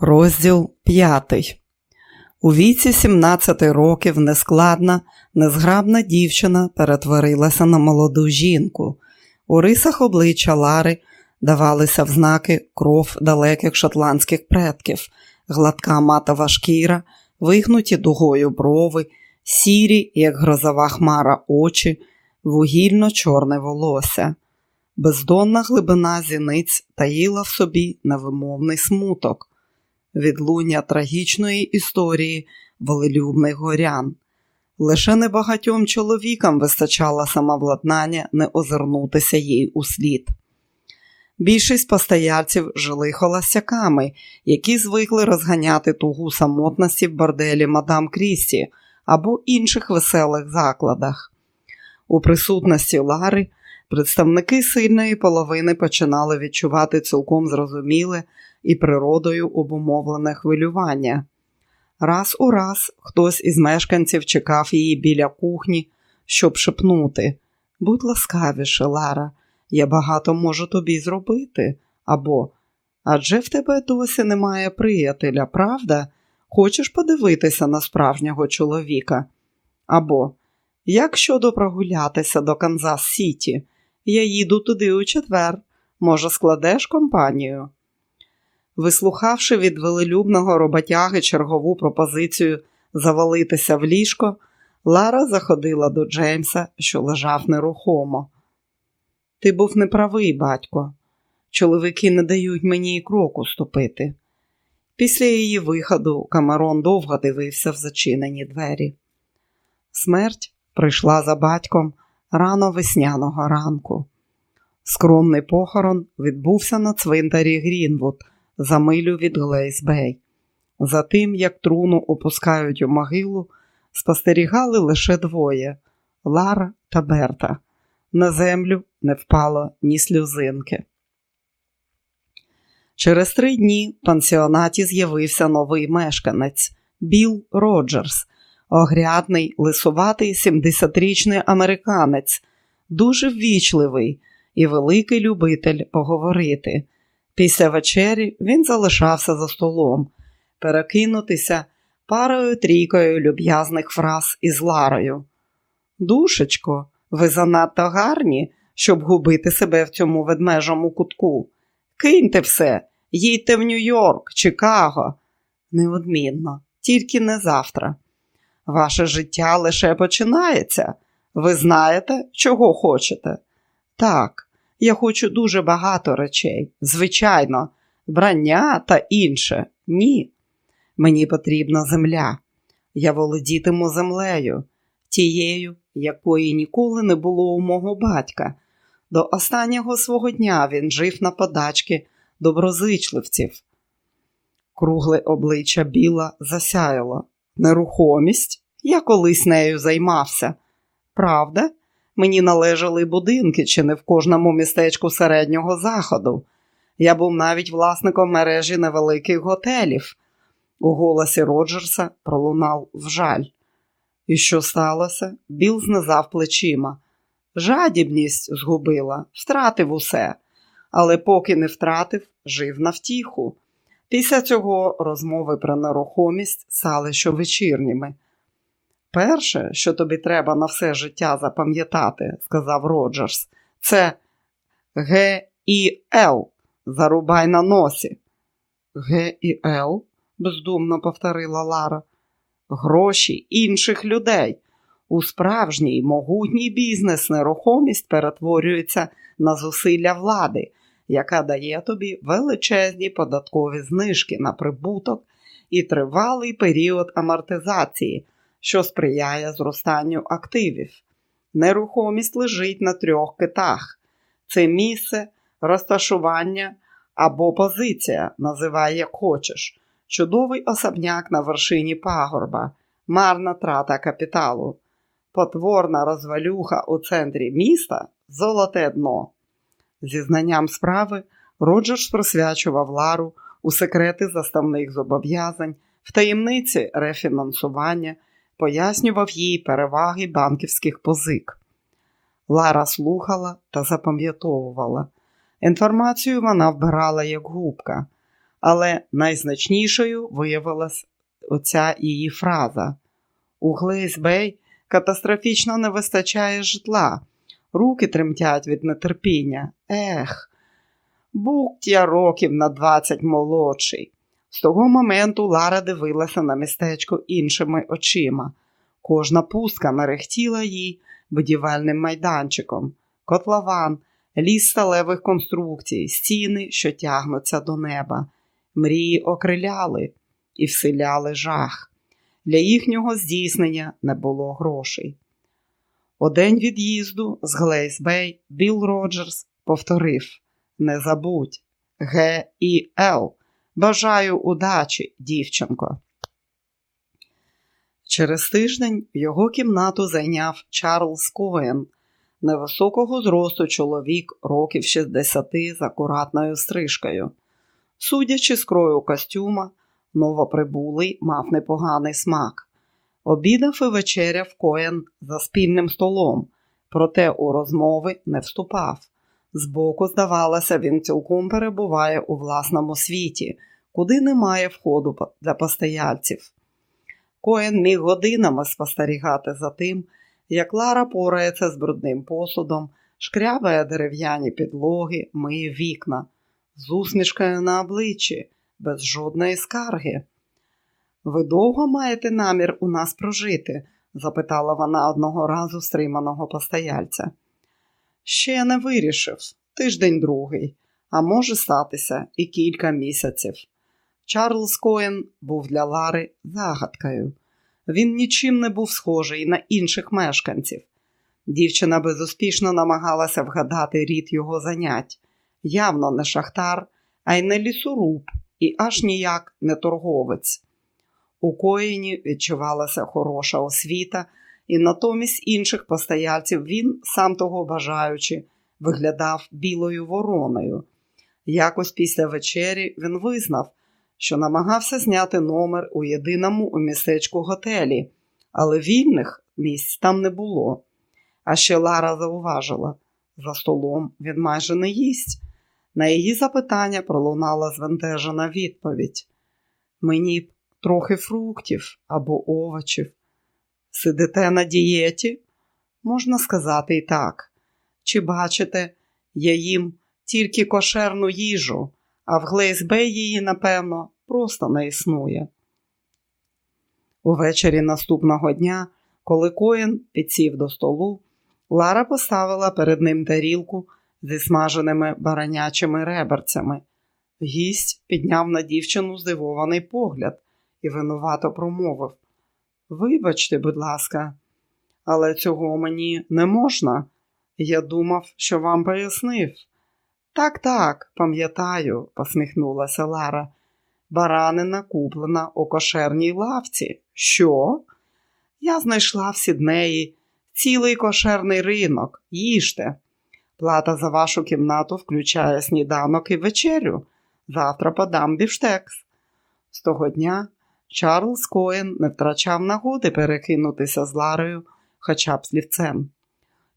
Розділ 5 У віці 17 років нескладна, незграбна дівчина перетворилася на молоду жінку. У рисах обличчя Лари давалися в знаки кров далеких шотландських предків, гладка матова шкіра, вигнуті дугою брови, сірі, як грозова хмара очі, вугільно-чорне волосся. Бездонна глибина зіниць таїла в собі невимовний смуток відлуння трагічної історії волелюбних горян. Лише небагатьом чоловікам вистачало самовладнання не озирнутися їй у слід. Більшість постояльців жили холостяками, які звикли розганяти тугу самотності в борделі мадам Крісті або інших веселих закладах. У присутності Лари представники сильної половини починали відчувати цілком зрозуміле і природою обумовлене хвилювання. Раз у раз хтось із мешканців чекав її біля кухні, щоб шепнути Будь ласкавіше, Лара, я багато можу тобі зробити. Або адже в тебе досі немає приятеля, правда? Хочеш подивитися на справжнього чоловіка? Або як щодо прогулятися до Канзас Сіті? Я їду туди у четвер. Може, складеш компанію? Вислухавши від велелюбного роботяги чергову пропозицію завалитися в ліжко, Лара заходила до Джеймса, що лежав нерухомо. Ти був неправий, батько. Чоловіки не дають мені і кроку ступити. Після її виходу Камерон довго дивився в зачинені двері. Смерть прийшла за батьком рано весняного ранку. Скромний похорон відбувся на цвинтарі Грінвуд за милю від Глейс-Бей. За тим, як труну опускають у могилу, спостерігали лише двоє Лара та Берта. На землю не впало ні сльозинки. Через три дні в пансіонаті з'явився новий мешканець Білл Роджерс, огрядний, лисуватий 70-річний американець, дуже ввічливий і великий любитель поговорити. Після вечері він залишався за столом, перекинутися парою трійкою люб'язних фраз із Ларою. Душечко, ви занадто гарні, щоб губити себе в цьому ведмежому кутку. Киньте все, їдьте в Нью-Йорк, Чикаго. Неодмінно, тільки не завтра. Ваше життя лише починається. Ви знаєте, чого хочете? Так, я хочу дуже багато речей. Звичайно, брання та інше. Ні. Мені потрібна земля. Я володітиму землею, тією, якої ніколи не було у мого батька. До останнього свого дня він жив на подачки доброзичливців. Кругле обличчя біла засяяло. Нерухомість я колись нею займався. Правда? Мені належали будинки чи не в кожному містечку середнього заходу. Я був навіть власником мережі невеликих готелів. У голосі Роджерса пролунав вжаль. І що сталося? Біл знизав плечима. Жадібність згубила, втратив усе, але поки не втратив, жив на втіху. Після цього розмови про нерухомість стали щовечірніми. Перше, що тобі треба на все життя запам'ятати, сказав Роджерс, це Г і Л. Зарубай на носі. Г і Л, бездумно повторила Лара. Гроші інших людей. У справжній могутній бізнес нерухомість перетворюється на зусилля влади, яка дає тобі величезні податкові знижки на прибуток і тривалий період амортизації що сприяє зростанню активів. Нерухомість лежить на трьох китах: це місце, розташування або позиція, називай як хочеш, чудовий особняк на вершині пагорба, марна трата капіталу, потворна розвалюха у центрі міста золоте дно. Зі знанням справи Роджерс просвячував Лару у секрети заставних зобов'язань, в таємниці рефінансування пояснював їй переваги банківських позик. Лара слухала та запам'ятовувала. Інформацію вона вбирала як губка, але найзначнішою виявилась оця її фраза. У Глейсбей катастрофічно не вистачає житла, руки тремтять від нетерпіння. Ех, будь я років на двадцять молодший. З того моменту Лара дивилася на містечко іншими очима. Кожна пустка мерехтіла їй будівельним майданчиком, котлован, ліс сталевих конструкцій, стіни, що тягнуться до неба. Мрії окриляли і вселяли жах. Для їхнього здійснення не було грошей. У день від'їзду з Глейсбей Білл Роджерс повторив Не забудь Г і Л. Бажаю удачі, дівчинко. Через тиждень його кімнату зайняв Чарльз Коен, невисокого зросту чоловік років 60 з акуратною стрижкою. Судячи з крою костюма, новоприбулий мав непоганий смак. Обідав і вечеряв Коен за спільним столом, проте у розмови не вступав. Збоку, здавалося, він цілком перебуває у власному світі, куди немає входу для постояльців. Коен міг годинами спостерігати за тим, як Лара порається з брудним посудом, шкрябає дерев'яні підлоги, миє вікна, з усмішкою на обличчі, без жодної скарги. Ви довго маєте намір у нас прожити? запитала вона одного разу стриманого постояльця. Ще не вирішив, тиждень другий, а може статися і кілька місяців. Чарльз Коен був для Лари загадкою. Він нічим не був схожий на інших мешканців. Дівчина безуспішно намагалася вгадати рід його занять. Явно не шахтар, а й не лісоруб, і аж ніяк не торговець. У коїні відчувалася хороша освіта, і натомість інших постояльців він, сам того бажаючи, виглядав білою вороною. Якось після вечері він визнав, що намагався зняти номер у єдиному у містечку готелі, але вільних місць там не було. А ще Лара зауважила за столом він майже не їсть. На її запитання пролунала звентежена відповідь: Мені б трохи фруктів або овочів. Сидите на дієті? Можна сказати і так. Чи бачите, я їм тільки кошерну їжу, а в Глейсбей її, напевно, просто не існує. Увечері наступного дня, коли Коін підсів до столу, Лара поставила перед ним тарілку зі смаженими баранячими реберцями. Гість підняв на дівчину здивований погляд і винувато промовив Вибачте, будь ласка, але цього мені не можна. Я думав, що вам пояснив. Так, так, пам'ятаю, посміхнулася Лара. Баранина куплена у кошерній лавці. Що? Я знайшла в Сіднеї цілий кошерний ринок. Їжте. Плата за вашу кімнату включає сніданок і вечерю. Завтра подам бівштекс. З того дня Чарльз Коен не втрачав нагоди перекинутися з Ларою хоча б слівцем.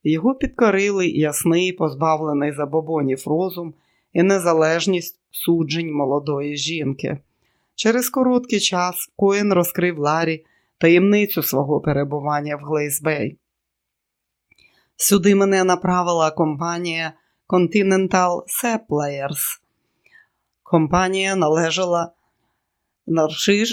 Його підкорили ясний, позбавлений забобонів розум і незалежність суджень молодої жінки. Через короткий час Коен розкрив Ларі таємницю свого перебування в Глейсбей. Сюди мене направила компанія Continental Suppliers. Компанія належала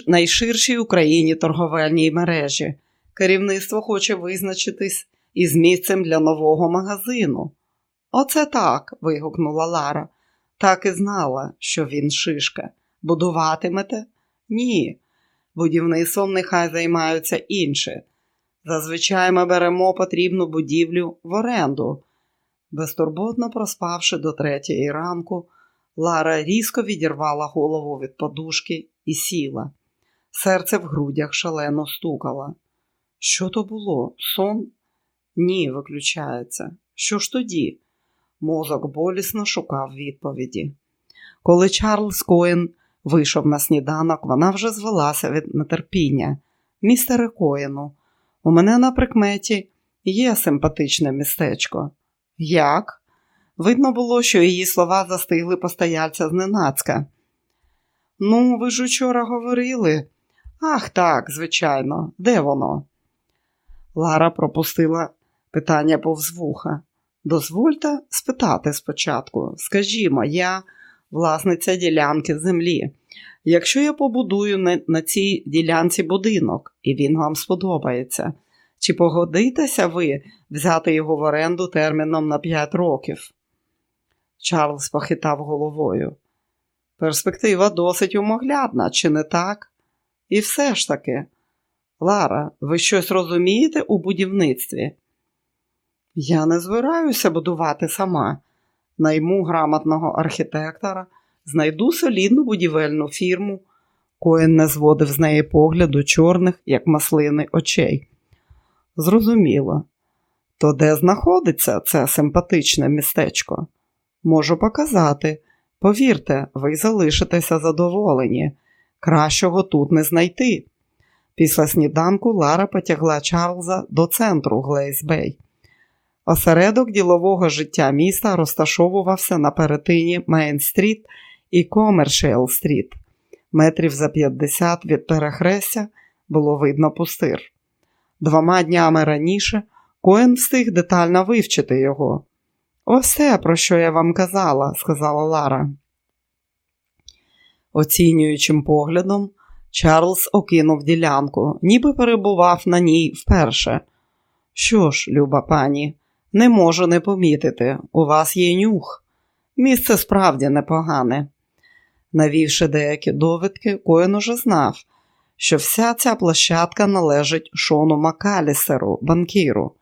найширшій Україні торговельній мережі. Керівництво хоче визначитись із місцем для нового магазину. Оце так. вигукнула Лара. Так і знала, що він шишка. Будуватимете? Ні. Будівництвом нехай займаються інші. Зазвичай ми беремо потрібну будівлю в оренду. Безтурботно проспавши до третьої ранку, Лара різко відірвала голову від подушки і сіла. Серце в грудях шалено стукало. Що то було? Сон? Ні, виключається. Що ж тоді? Мозок болісно шукав відповіді. Коли Чарльз Коен вийшов на сніданок, вона вже звелася від нетерпіння. Містере Коену, у мене на прикметі є симпатичне містечко. Як? Видно було, що її слова застигли постояльця зненацька. Ну, ви ж учора говорили. Ах, так, звичайно, де воно? Лара пропустила питання повз вуха. Дозвольте спитати спочатку. Скажімо, я власниця ділянки землі. Якщо я побудую на цій ділянці будинок, і він вам сподобається, чи погодитеся ви взяти його в оренду терміном на 5 років? Чарльз похитав головою. Перспектива досить умоглядна, чи не так? І все ж таки, Лара, ви щось розумієте у будівництві? Я не збираюся будувати сама. Найму грамотного архітектора, знайду солідну будівельну фірму. Коен не зводив з неї погляду чорних, як маслини, очей. Зрозуміло. То де знаходиться це симпатичне містечко? Можу показати. Повірте, ви залишитеся задоволені. Кращого тут не знайти. Після сніданку Лара потягла Чарльза до центру Глейсбей. Осередок ділового життя міста розташовувався на перетині Мейн-стріт і Комершіал-стріт. Метрів за 50 від перехрестя було видно пустир. Двома днями раніше Коен встиг детально вивчити його. Те, про що я вам казала, сказала Лара. Оцінюючим поглядом, Чарльз окинув ділянку, ніби перебував на ній вперше. Що ж, люба пані, не можу не помітити, у вас є нюх. Місце справді непогане. Навівши деякі довідки, Коен уже знав, що вся ця площадка належить Шону Макалісеру, банкіру.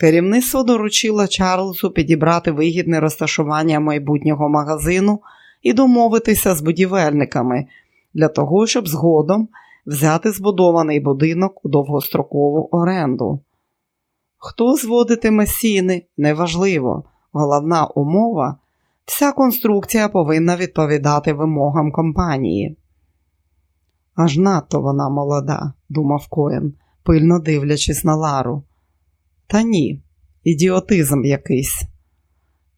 Керівництво доручило Чарльзу підібрати вигідне розташування майбутнього магазину і домовитися з будівельниками для того, щоб згодом взяти збудований будинок у довгострокову оренду. Хто зводитиме сіни, неважливо. Головна умова вся конструкція повинна відповідати вимогам компанії. Аж надто вона молода, думав Коен, пильно дивлячись на Лару. Та ні, ідіотизм якийсь.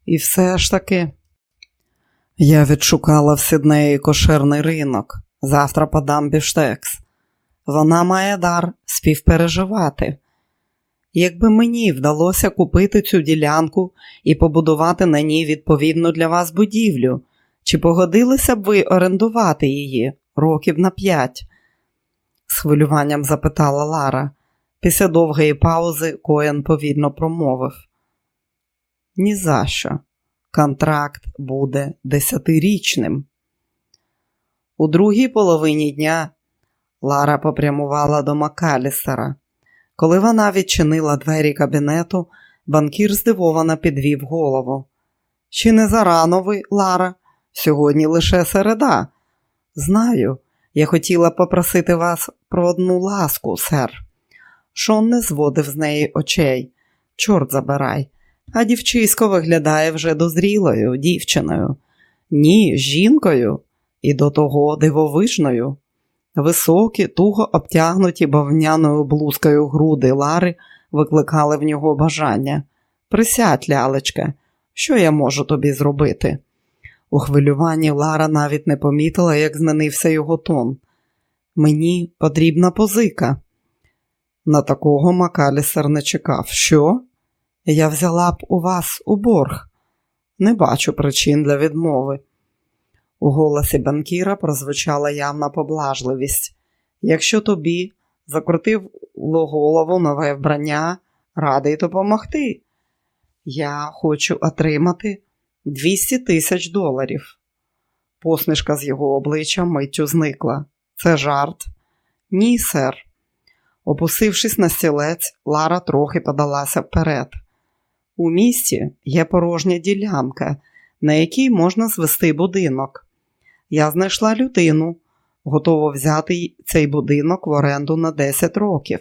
І все ж таки. Я відшукала в Сіднеї кошерний ринок. Завтра подам біштекс. Вона має дар співпереживати. Якби мені вдалося купити цю ділянку і побудувати на ній відповідну для вас будівлю, чи погодилися б ви орендувати її років на п'ять? з хвилюванням запитала Лара. Після довгої паузи Коен повільно промовив. «Ні за що. Контракт буде десятирічним. У другій половині дня Лара попрямувала до Макалістера. Коли вона відчинила двері кабінету, банкір здивовано підвів голову. Чи не зарано ви, Лара? Сьогодні лише середа. Знаю, я хотіла попросити вас про одну ласку, сер. Шон не зводив з неї очей. Чорт забирай, а дівчисько виглядає вже дозрілою дівчиною. Ні, жінкою, і до того дивовижною. Високі, туго обтягнуті бавняною блузкою груди Лари викликали в нього бажання. Присядь, лялечка, що я можу тобі зробити? У хвилюванні Лара навіть не помітила, як змінився його тон. Мені потрібна позика. На такого Макалісер не чекав. Що? Я взяла б у вас у борг. Не бачу причин для відмови. У голосі банкіра прозвучала явна поблажливість. Якщо тобі закрутив голову нове вбрання, радий допомогти. Я хочу отримати 200 тисяч доларів. Посмішка з його обличчя миттю зникла. Це жарт? Ні, сер. Опустившись на стілець, Лара трохи подалася вперед. У місті є порожня ділянка, на якій можна звести будинок. Я знайшла людину, готова взяти цей будинок в оренду на 10 років.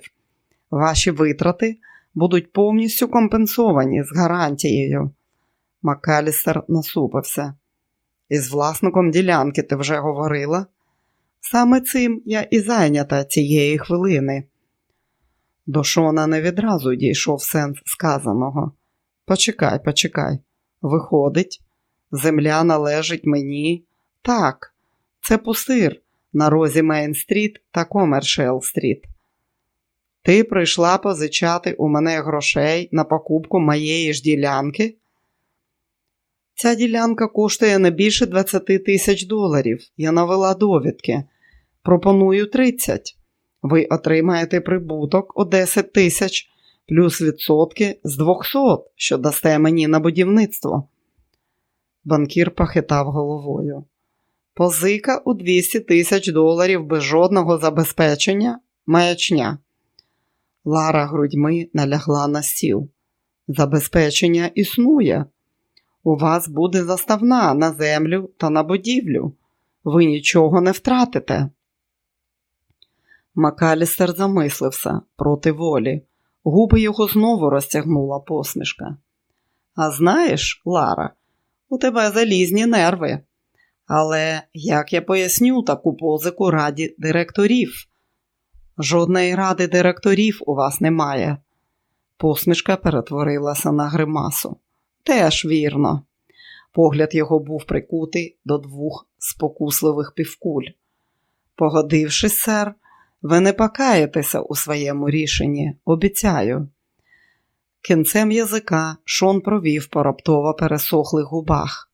Ваші витрати будуть повністю компенсовані з гарантією. Макалістер насупився. Із власником ділянки ти вже говорила? Саме цим я і зайнята цієї хвилини. До Шона не відразу дійшов сенс сказаного. Почекай, почекай. Виходить, земля належить мені. Так, Це пустир на розі Мейн-стріт та Комершіал-стріт. Ти прийшла позичати у мене грошей на покупку моєї ж ділянки? Ця ділянка коштує не більше 20 тисяч доларів. Я навела довідки. Пропоную 30. Ви отримаєте прибуток у 10 тисяч плюс відсотки з 200, що дасте мені на будівництво. Банкір похитав головою. Позика у 200 тисяч доларів без жодного забезпечення маячня. Лара грудьми налягла на стіл. Забезпечення існує. У вас буде заставна на землю та на будівлю. Ви нічого не втратите. Макалістер замислився проти волі. Губи його знову розтягнула посмішка. А знаєш, Лара, у тебе залізні нерви. Але як я поясню таку позику раді директорів? Жодної ради директорів у вас немає. Посмішка перетворилася на гримасу. Теж вірно. Погляд його був прикутий до двох спокусливих півкуль. Погодившись, сер, ви не покаєтеся у своєму рішенні, обіцяю. Кінцем язика Шон провів по раптово пересохлих губах.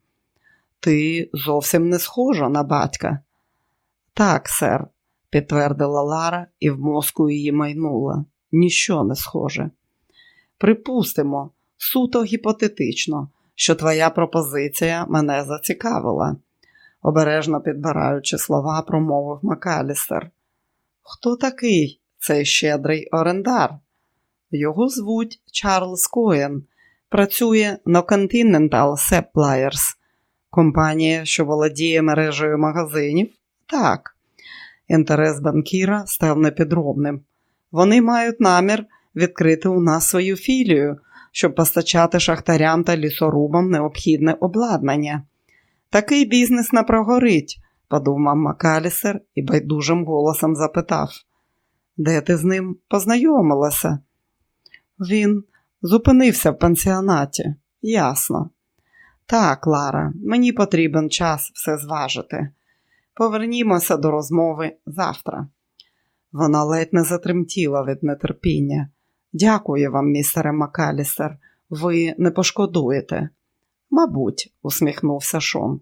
Ти зовсім не схожа на батька. Так, сер, підтвердила Лара і в мозку її майнула. Ніщо не схоже. Припустимо, суто гіпотетично, що твоя пропозиція мене зацікавила, обережно підбираючи слова, промовив Макалістер. Хто такий цей щедрий орендар? Його звуть Чарльз Коен, працює на Continental Suppliers, компанія, що володіє мережею магазинів. Так, інтерес банкіра став непідробним. Вони мають намір відкрити у нас свою філію, щоб постачати шахтарям та лісорубам необхідне обладнання. Такий бізнес не прогорить, подумав Макалісер і байдужим голосом запитав, де ти з ним познайомилася? Він зупинився в пансіонаті. Ясно. Так, Лара, мені потрібен час все зважити. Повернімося до розмови завтра. Вона ледь не затремтіла від нетерпіння. Дякую вам, містере Макалістер, ви не пошкодуєте. Мабуть, усміхнувся Шон.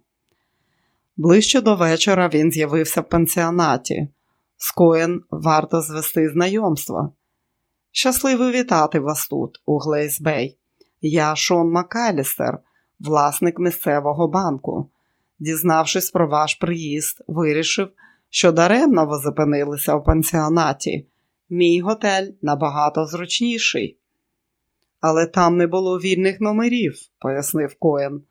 Ближче до вечора він з'явився в пансіонаті. З Коен варто звести знайомство. Щасливо вітати вас тут, у Глейсбей. Я Шон Макалістер, власник місцевого банку. Дізнавшись про ваш приїзд, вирішив, що даремно ви зупинилися в пансіонаті. Мій готель набагато зручніший. Але там не було вільних номерів, пояснив Коен.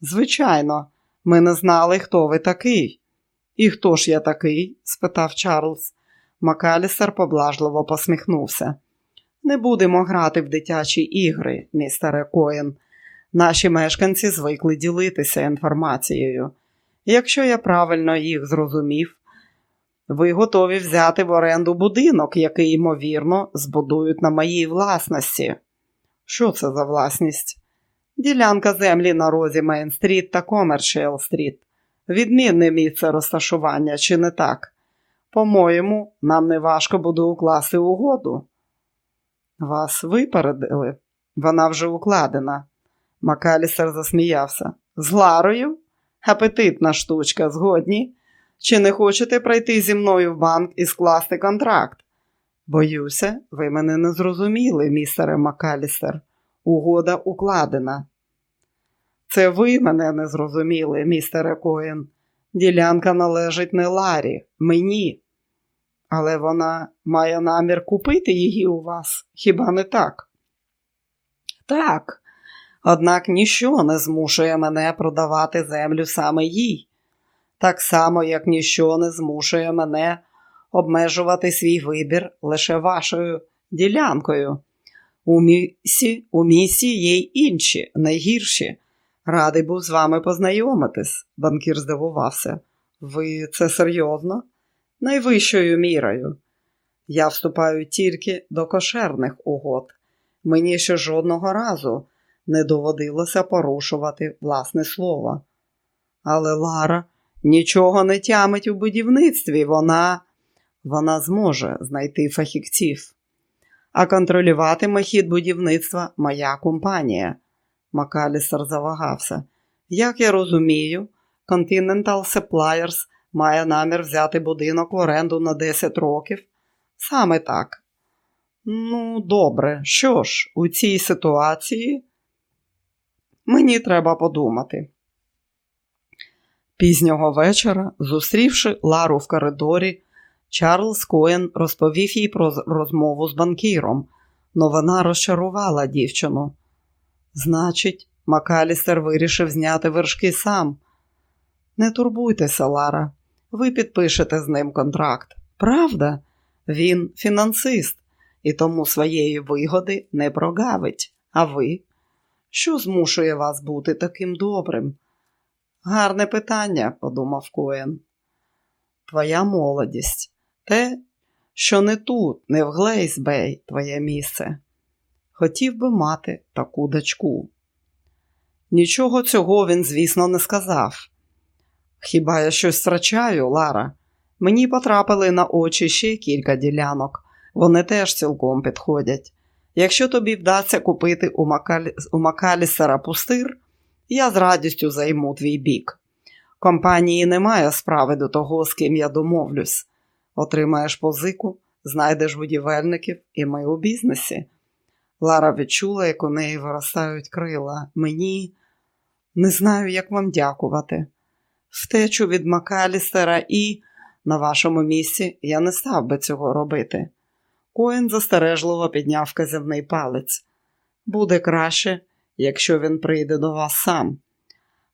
Звичайно, ми не знали, хто ви такий. І хто ж я такий? спитав Чарльз. Макалістер поблажливо посміхнувся. Не будемо грати в дитячі ігри, містере Коен. Наші мешканці звикли ділитися інформацією. Якщо я правильно їх зрозумів, ви готові взяти в оренду будинок, який, ймовірно, збудують на моїй власності. Що це за власність? Ділянка землі на розі Мейн-стріт та Комершіал-стріт. Відмінне місце розташування, чи не так? По-моєму, нам не важко буде укласти угоду. Вас випередили? Вона вже укладена. Макалістер засміявся. З Ларою? Апетитна штучка, згодні? Чи не хочете пройти зі мною в банк і скласти контракт? Боюся, ви мене не зрозуміли, містере Макалістер. Угода укладена. Це ви мене не зрозуміли, містере Коен. Ділянка належить не Ларі, мені. Але вона має намір купити її у вас, хіба не так? Так, однак ніщо не змушує мене продавати землю саме їй, так само, як ніщо не змушує мене обмежувати свій вибір лише вашою ділянкою. У місі, у місі є й інші, найгірші. Радий був з вами познайомитись, банкір здивувався. Ви це серйозно? Найвищою мірою. Я вступаю тільки до кошерних угод. Мені ще жодного разу не доводилося порушувати власне слово. Але Лара нічого не тямить у будівництві, вона вона зможе знайти фахівців. А контролюватиме хід будівництва моя компанія. Макалістер завагався. Як я розумію, Continental Suppliers має намір взяти будинок в оренду на 10 років. Саме так. Ну, добре, що ж, у цій ситуації мені треба подумати. Пізнього вечора, зустрівши Лару в коридорі, Чарльз Коен розповів їй про розмову з банкіром, но вона розчарувала дівчину. Значить, Макалістер вирішив зняти вершки сам. Не турбуйтеся, Лара, ви підпишете з ним контракт. Правда, він фінансист і тому своєї вигоди не прогавить. А ви? Що змушує вас бути таким добрим? Гарне питання, подумав Коен. Твоя молодість, те, що не тут, не в Глейсбей, твоє місце. Хотів би мати таку дочку. Нічого цього він, звісно, не сказав. Хіба я щось втрачаю, Лара? Мені потрапили на очі ще кілька ділянок, вони теж цілком підходять. Якщо тобі вдасться купити у, Макалі... у Макалісера пустир, я з радістю займу твій бік. Компанії немає справи до того, з ким я домовлюсь. Отримаєш позику, знайдеш будівельників і ми у бізнесі. Лара відчула, як у неї виростають крила. Мені не знаю, як вам дякувати. Втечу від Макалістера і, на вашому місці, я не став би цього робити. Коін застережливо підняв вказівний палець. Буде краще, якщо він прийде до вас сам.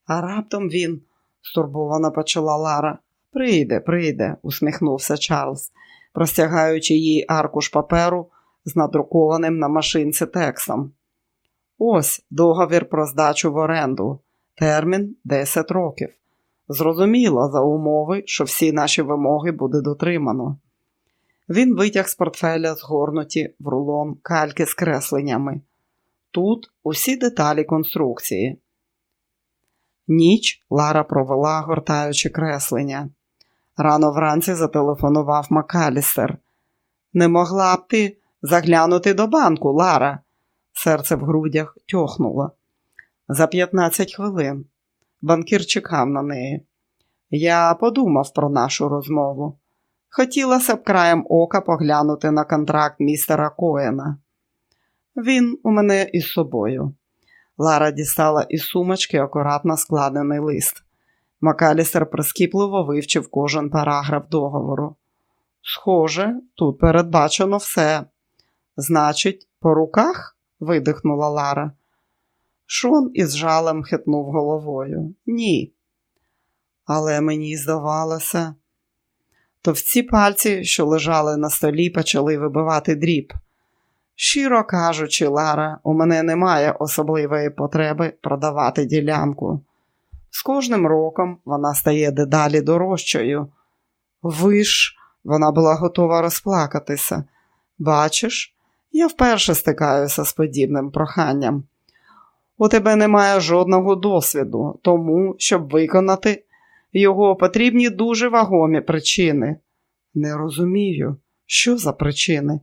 А раптом він, стурбовано почала Лара. Прийде, прийде, усміхнувся Чарльз, простягаючи їй аркуш паперу з надрукованим на машинці текстом. Ось договір про здачу в оренду. Термін 10 років. Зрозуміло за умови, що всі наші вимоги буде дотримано. Він витяг з портфеля згорнуті в рулон кальки з кресленнями. Тут усі деталі конструкції. Ніч Лара провела, гортаючи креслення. Рано вранці зателефонував Макалістер. Не могла б ти заглянути до банку, Лара. Серце в грудях тьохнуло. За 15 хвилин. Банкір чекав на неї. Я подумав про нашу розмову. Хотілося б краєм ока поглянути на контракт містера Коена. Він у мене із собою. Лара дістала із сумочки акуратно складений лист. Макалістер прискіпливо вивчив кожен параграф договору. Схоже, тут передбачено все. Значить, по руках? видихнула Лара. Шон із жалем хитнув головою. Ні. Але мені здавалося, товці пальці, що лежали на столі, почали вибивати дріб. Щиро кажучи, Лара, у мене немає особливої потреби продавати ділянку. З кожним роком вона стає дедалі дорожчою. Ви ж, вона була готова розплакатися. Бачиш, я вперше стикаюся з подібним проханням. У тебе немає жодного досвіду, тому, щоб виконати його потрібні дуже вагомі причини. Не розумію, що за причини.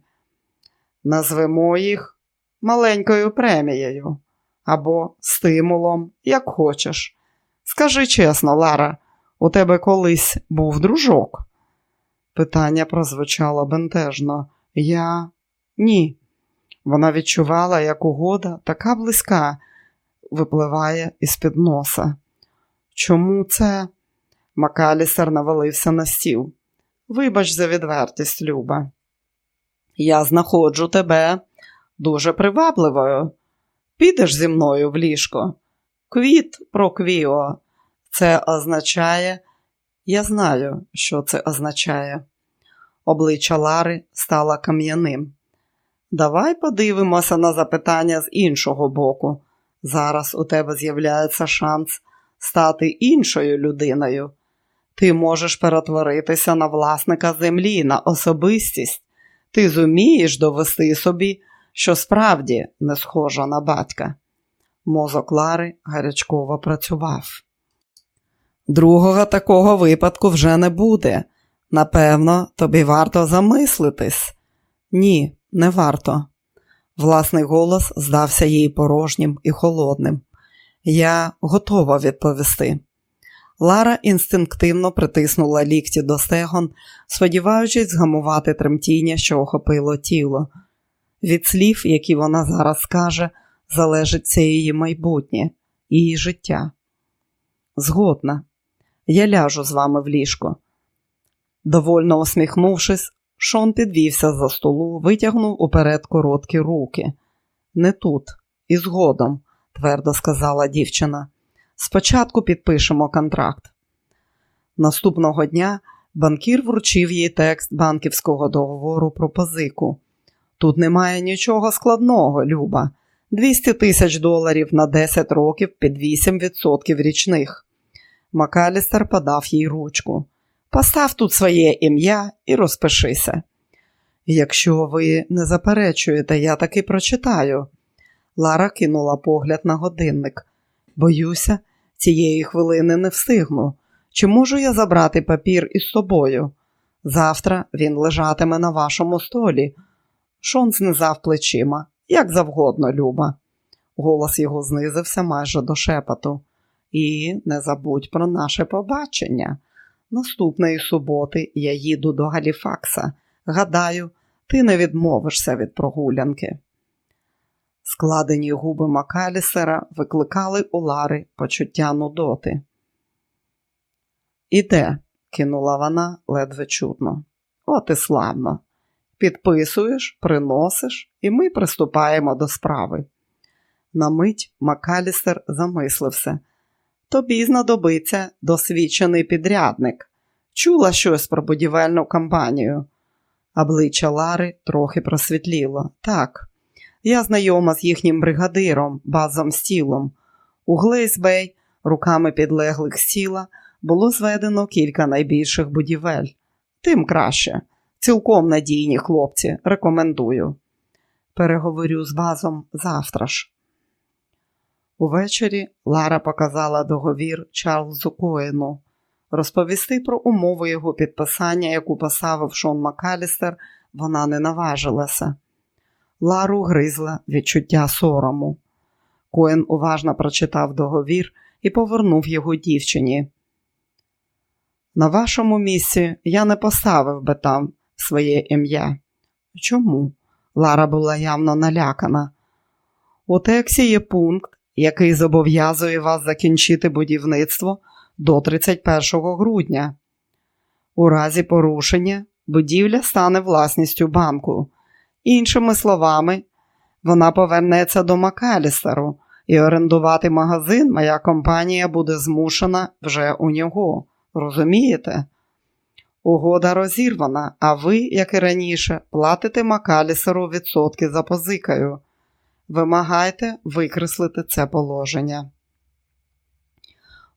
Назвемо їх маленькою премією або стимулом, як хочеш. Скажи чесно, Лара, у тебе колись був дружок? Питання прозвучало бентежно. Я ні. Вона відчувала, як угода така близька випливає із під носа. Чому це? Макалісер навалився на стіл. Вибач за відвертість, Люба. Я знаходжу тебе дуже привабливою. Підеш зі мною в ліжко. Квіт про квіо. Це означає, я знаю, що це означає. Обличчя Лари стало кам'яним. Давай подивимося на запитання з іншого боку. Зараз у тебе з'являється шанс стати іншою людиною. Ти можеш перетворитися на власника землі, на особистість. Ти зумієш довести собі, що справді не схожа на батька. Мозок Лари гарячково працював. Другого такого випадку вже не буде. Напевно, тобі варто замислитись. Ні, не варто. Власний голос здався їй порожнім і холодним. Я готова відповісти. Лара інстинктивно притиснула лікті до стегон, сподіваючись згамувати тремтіння, що охопило тіло. Від слів, які вона зараз скаже, залежить це її майбутнє, її життя. Згодна, я ляжу з вами в ліжко. Довольно усміхнувшись, Шон підвівся за столу, витягнув уперед короткі руки. Не тут, і згодом, твердо сказала дівчина. Спочатку підпишемо контракт. Наступного дня банкір вручив їй текст банківського договору про позику. Тут немає нічого складного, Люба. 200 тисяч доларів на 10 років під 8% річних. Макалістер подав їй ручку. Постав тут своє ім'я і розпишися. Якщо ви не заперечуєте, я таки прочитаю. Лара кинула погляд на годинник. Боюся, цієї хвилини не встигну. Чи можу я забрати папір із собою? Завтра він лежатиме на вашому столі. Шон знизав плечима, як завгодно, Люба. Голос його знизився майже до шепоту. І не забудь про наше побачення. Наступної суботи я їду до Галіфакса. Гадаю, ти не відмовишся від прогулянки. Складені губи Макалісера викликали у Лари почуття нудоти. Іде, кинула вона ледве чутно. От і славно. Підписуєш, приносиш, і ми приступаємо до справи. На мить Макалістер замислився. Тобі знадобиться досвідчений підрядник. Чула щось про будівельну кампанію. Обличчя Лари трохи просвітліло. Так, я знайома з їхнім бригадиром, базом стілом. У Глейсбей, руками підлеглих сіла, було зведено кілька найбільших будівель. Тим краще. Цілком надійні хлопці, рекомендую. Переговорю з базом завтра ж. Увечері Лара показала договір Чарльзу Коену. Розповісти про умови його підписання, яку поставив Шон Макалістер, вона не наважилася. Лару гризла відчуття сорому. Коен уважно прочитав договір і повернув його дівчині. На вашому місці я не поставив би там своє ім'я. Чому? Лара була явно налякана. У тексті є пункт, який зобов'язує вас закінчити будівництво до 31 грудня. У разі порушення будівля стане власністю банку. Іншими словами, вона повернеться до Макалістеру і орендувати магазин моя компанія буде змушена вже у нього. Розумієте? Угода розірвана, а ви, як і раніше, платите Макалісеру відсотки за позикою. Вимагайте викреслити це положення.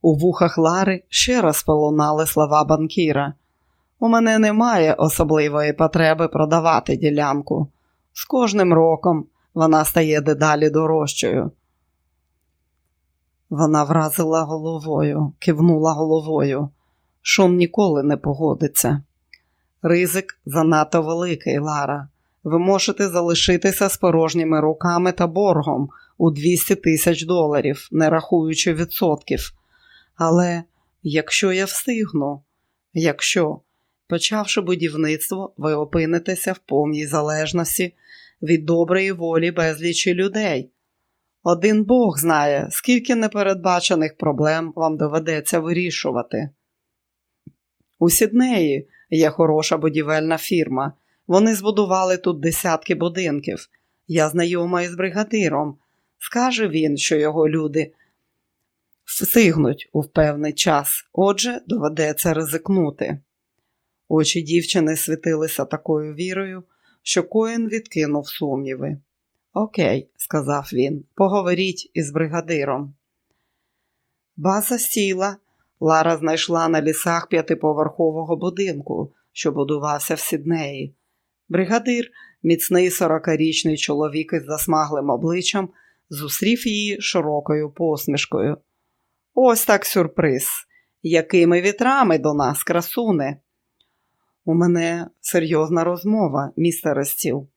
У вухах Лари ще раз полунали слова банкіра. У мене немає особливої потреби продавати ділянку. З кожним роком вона стає дедалі дорожчою. Вона вразила головою, кивнула головою. Шум ніколи не погодиться. Ризик занадто великий, Лара. Ви можете залишитися з порожніми руками та боргом у 200 тисяч доларів, не рахуючи відсотків. Але якщо я встигну, якщо, почавши будівництво, ви опинитеся в повній залежності від доброї волі безлічі людей. Один Бог знає, скільки непередбачених проблем вам доведеться вирішувати. У Сіднеї є хороша будівельна фірма. Вони збудували тут десятки будинків. Я знайома із бригадиром. Скаже він, що його люди встигнуть у певний час, отже, доведеться ризикнути. Очі дівчини світилися такою вірою, що коїн відкинув сумніви. Окей, сказав він, поговоріть із бригадиром. База сіла, Лара знайшла на лісах п'ятиповерхового будинку, що будувався в Сіднеї. Бригадир, міцний сорокарічний чоловік із засмаглим обличчям, зустрів її широкою посмішкою. Ось так сюрприз. Якими вітрами до нас, красуне? У мене серйозна розмова, містере Стіл.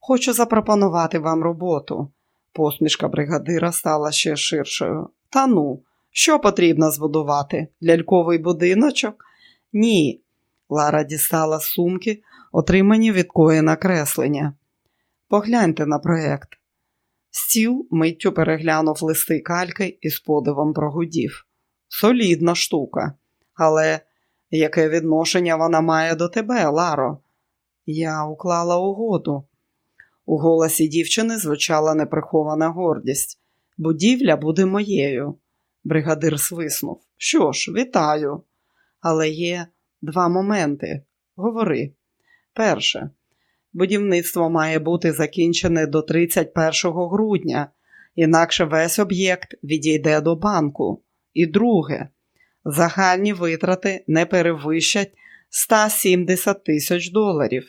Хочу запропонувати вам роботу. Посмішка бригадира стала ще ширшою. Та ну, що потрібно збудувати? Ляльковий будиночок? Ні. Лара дістала сумки, отримані від коїна креслення. Погляньте на проєкт. Стіл миттю переглянув листи кальки і з подивом прогудів. Солідна штука. Але яке відношення вона має до тебе, Ларо? Я уклала угоду. У голосі дівчини звучала неприхована гордість. Будівля буде моєю. Бригадир свиснув. Що ж, вітаю. Але є два моменти. Говори. Перше, будівництво має бути закінчене до 31 грудня, інакше весь об'єкт відійде до банку. І друге, загальні витрати не перевищать 170 тисяч доларів.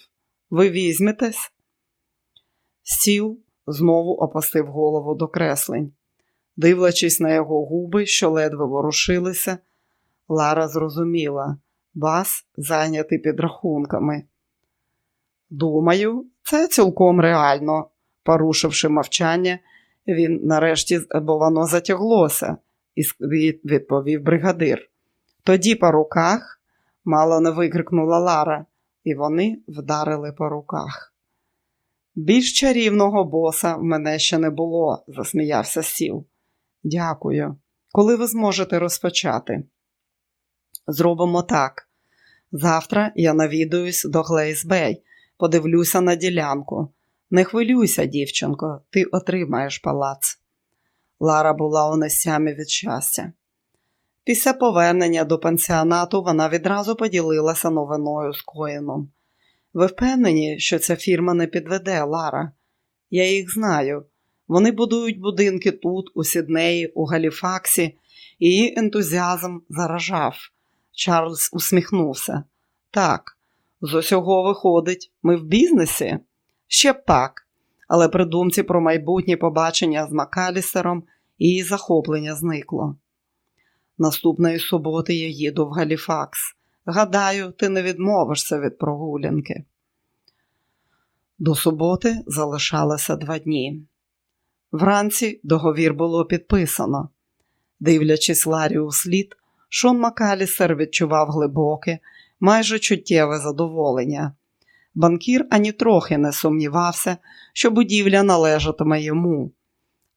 Ви візьметесь? Стіл знову опустив голову до креслень. Дивлячись на його губи, що ледве ворушилися, Лара зрозуміла, бас зайнятий підрахунками. Думаю, це цілком реально, порушивши мовчання, він нарешті, бо воно затяглося, відповів бригадир. Тоді по руках мало не викрикнула Лара, і вони вдарили по руках. Більш чарівного боса в мене ще не було, засміявся сіл. Дякую. Коли ви зможете розпочати? Зробимо так. Завтра я навідуюсь до Глейсбей, подивлюся на ділянку. Не хвилюйся, дівчинко, ти отримаєш палац. Лара була у несямі від щастя. Після повернення до пансіонату вона відразу поділилася новиною з Коїном. Ви впевнені, що ця фірма не підведе Лара? Я їх знаю. Вони будують будинки тут, у Сіднеї, у Галіфаксі, її ентузіазм заражав. Чарльз усміхнувся. Так, з усього виходить, ми в бізнесі? Ще б так, але при думці про майбутнє побачення з Макалістером її захоплення зникло. Наступної суботи я їду в Галіфакс. Гадаю, ти не відмовишся від прогулянки. До суботи залишалося два дні. Вранці договір було підписано. Дивлячись Ларі у слід, Шон Макалісер відчував глибоке, майже чуттєве задоволення. Банкір ані трохи не сумнівався, що будівля належатиме йому.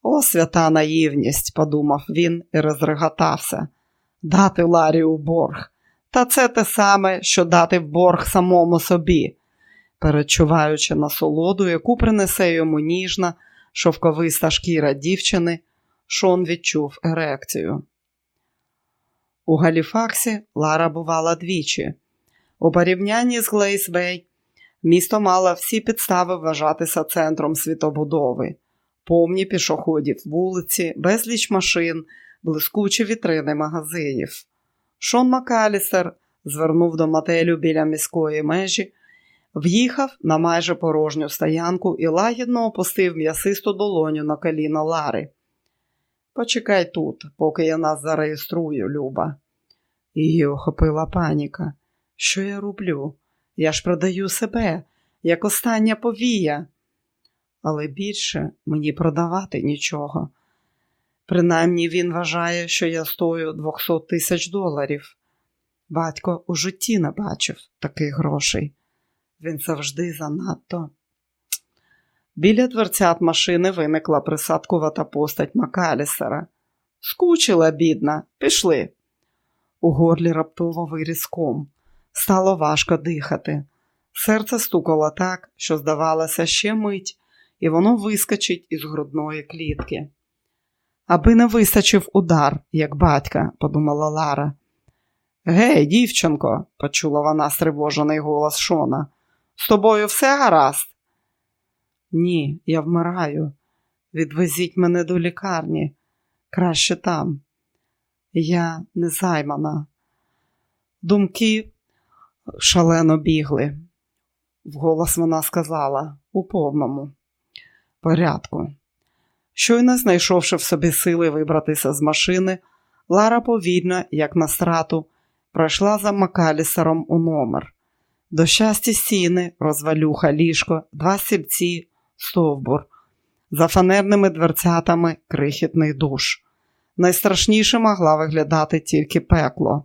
О, свята наївність, подумав він і розреготався. Дати Ларі у борг. Та це те саме, що дати в борг самому собі, перечуваючи насолоду, яку принесе йому ніжна, шовковиста шкіра дівчини, Шон відчув ерекцію. У Галіфаксі Лара бувала двічі. У порівнянні з Глейсбей місто мало всі підстави вважатися центром світобудови, повні пішоходів вулиці, безліч машин, блискучі вітрини магазинів. Шон Макалісер звернув до мотелю біля міської межі, в'їхав на майже порожню стоянку і лагідно опустив м'ясисту долоню на коліна Лари. Почекай тут, поки я нас зареєструю, Люба. Її охопила паніка. Що я роблю? Я ж продаю себе, як остання повія. Але більше мені продавати нічого. Принаймні він вважає, що я стою 200 тисяч доларів. Батько у житті не бачив таких грошей. Він завжди занадто. Біля дверцят машини виникла присадкувата постать Макалісера. Скучила, бідна, пішли. У горлі раптово виріс ком. Стало важко дихати. Серце стукало так, що, здавалося, ще мить, і воно вискочить із грудної клітки. Аби не вистачив удар, як батька, подумала Лара. Гей, дівчинко, почула вона стривожений голос Шона. З тобою все гаразд? Ні, я вмираю. Відвезіть мене до лікарні. Краще там. Я не займана. Думки шалено бігли. Вголос вона сказала у повному порядку. Щойно знайшовши в собі сили вибратися з машини, Лара повільно, як на страту, пройшла за Макалісером у номер. До щастя стіни, розвалюха, ліжко, два стільці, стовбур, за фанерними дверцятами крихітний душ. Найстрашніше могла виглядати тільки пекло.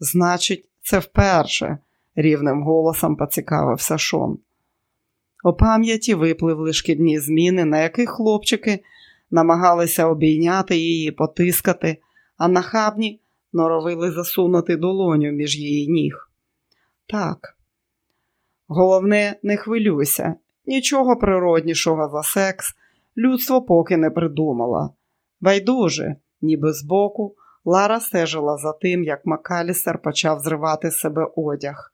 Значить, це вперше, рівним голосом поцікавився Шон. У пам'яті випливли шкідні зміни, на яких хлопчики намагалися обійняти її, потискати, а нахабні норовили засунути долоню між її ніг. Так, головне, не хвилюйся, нічого природнішого за секс людство поки не придумало. Байдуже, ніби збоку, Лара стежила за тим, як Макалістер почав зривати себе одяг.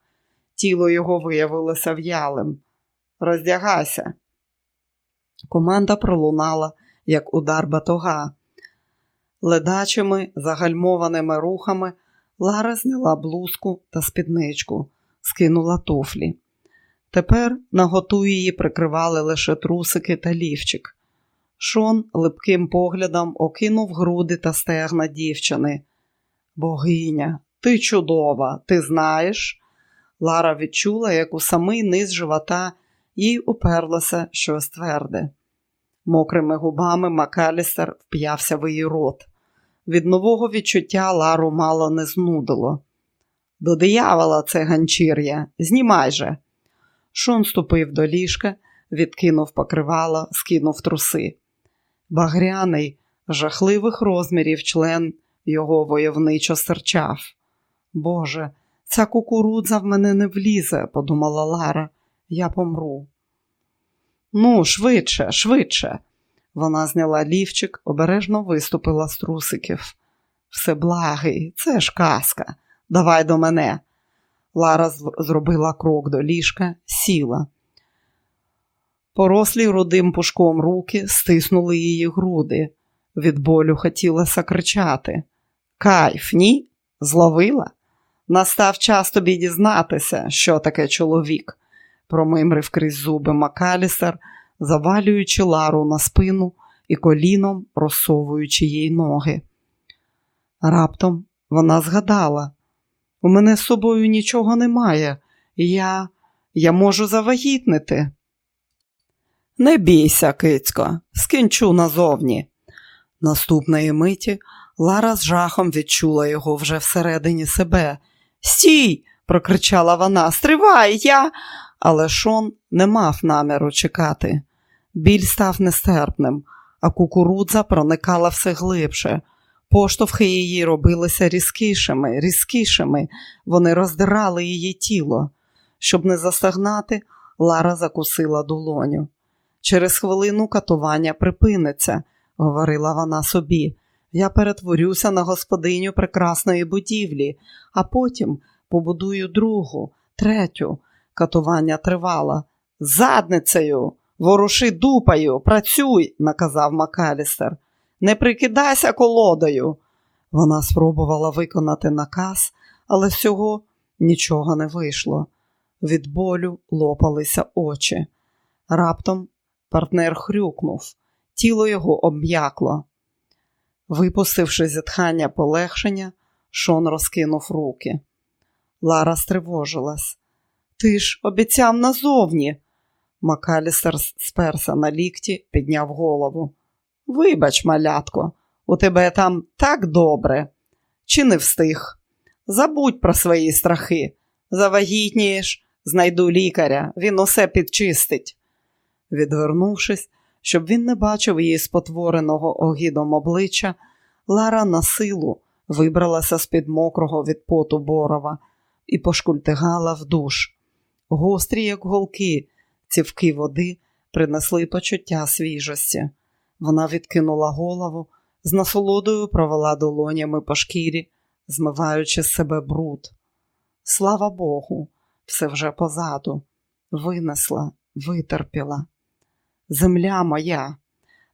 Тіло його виявилося в'ялим. Роздягайся. Команда пролунала, як удар батога. Ледачими, загальмованими рухами Лара зняла блузку та спідничку, скинула туфлі. Тепер наготу її прикривали лише трусики та лівчик. Шон липким поглядом окинув груди та стегна дівчини. Богиня, ти чудова, ти знаєш? Лара відчула, як у самий низ живота їй уперлося щось тверде. Мокрими губами Макалістер вп'явся в її рот. Від нового відчуття Лару мало не знудило. До диявола це ганчір'я, знімай же. Шон ступив до ліжка, відкинув покривало, скинув труси. Багряний, жахливих розмірів член його войовничо серчав. Боже, ця кукурудза в мене не влізе, подумала Лара, я помру. Ну, швидше, швидше. Вона зняла лівчик, обережно виступила з трусиків. Все благий, це ж казка. Давай до мене. Лара зробила крок до ліжка, сіла. Порослі рудим пушком руки стиснули її груди. Від болю хотілося кричати. Кайф, ні? Зловила? Настав час тобі дізнатися, що таке чоловік, промимрив крізь зуби Макалісер, завалюючи Лару на спину і коліном розсовуючи їй ноги. Раптом вона згадала: у мене з собою нічого немає, я, я можу завагітнити. Не бійся, кицько, скінчу назовні. Наступної миті Лара з жахом відчула його вже всередині себе. Стій! прокричала вона. Стривай, я. Але Шон не мав наміру чекати. Біль став нестерпним, а кукурудза проникала все глибше. Поштовхи її робилися різкішими, різкішими, вони роздирали її тіло. Щоб не застагнати, Лара закусила долоню. Через хвилину катування припиниться, говорила вона собі. Я перетворюся на господиню прекрасної будівлі, а потім побудую другу, третю. Катування тривало. Задницею, воруши дупою, працюй, наказав Макалістер. Не прикидайся колодою. Вона спробувала виконати наказ, але всього нічого не вийшло. Від болю лопалися очі. Раптом партнер хрюкнув, тіло його обм'якло. Випустивши зітхання полегшення, Шон розкинув руки. Лара стривожилась. Ти ж обіцяв назовні. Макалістер сперся на лікті, підняв голову. Вибач, малятко, у тебе там так добре. Чи не встиг? Забудь про свої страхи. Завагітнієш, знайду лікаря, він усе підчистить. Відвернувшись, щоб він не бачив її спотвореного огідом обличчя, Лара на силу вибралася з-під мокрого від поту борова і пошкультигала в душ. Гострі, як голки, цівки води принесли почуття свіжості. Вона відкинула голову, з насолодою провела долонями по шкірі, змиваючи з себе бруд. Слава Богу, все вже позаду, винесла, витерпіла. Земля моя,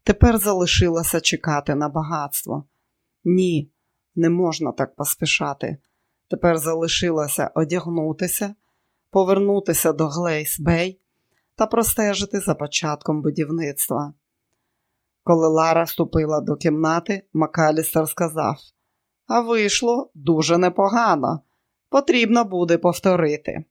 тепер залишилося чекати на багатство. Ні, не можна так поспішати. Тепер залишилося одягнутися, повернутися до Глейс Бей та простежити за початком будівництва. Коли Лара ступила до кімнати, Макалістер сказав: а вийшло дуже непогано. Потрібно буде повторити.